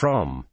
from.